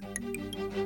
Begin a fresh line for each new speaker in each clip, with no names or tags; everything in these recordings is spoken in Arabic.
Música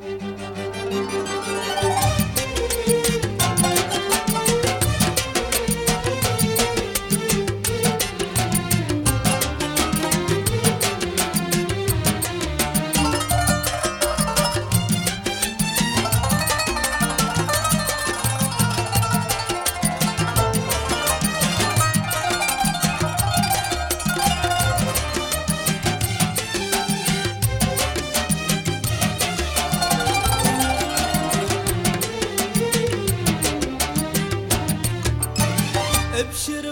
should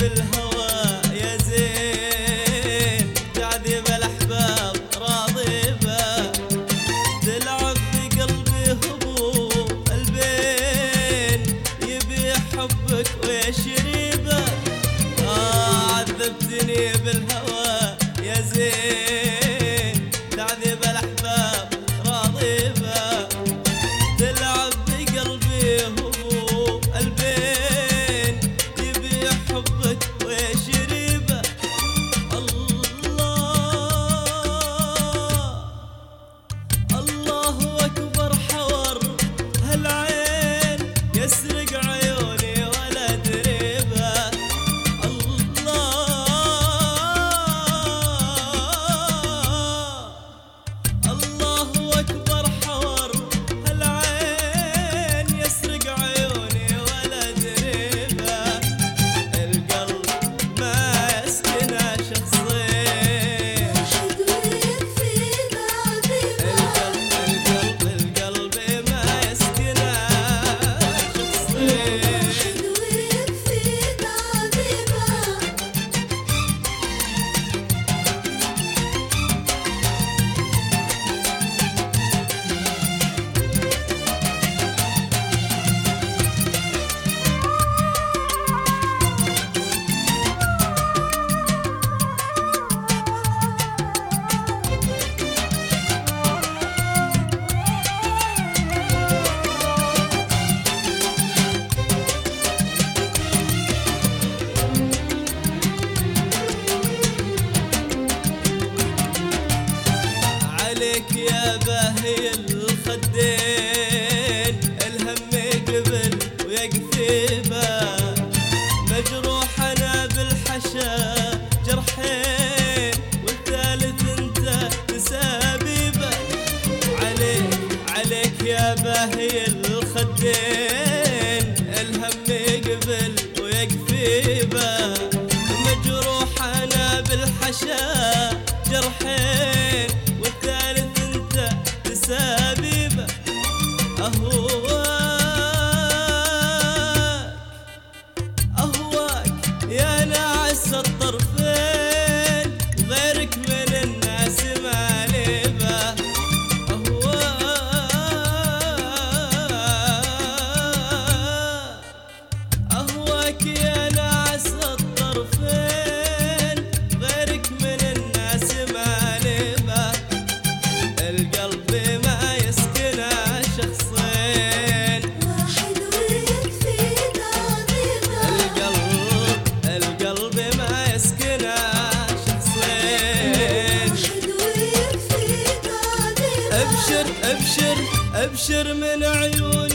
بالهوى يا زين. تعذب الاحباب تلعب هبوب البين. حبك يا باهي الخدين الهم يقبل ويقفي به. مجروح أنا بالحشا جرحين ابشر من عيون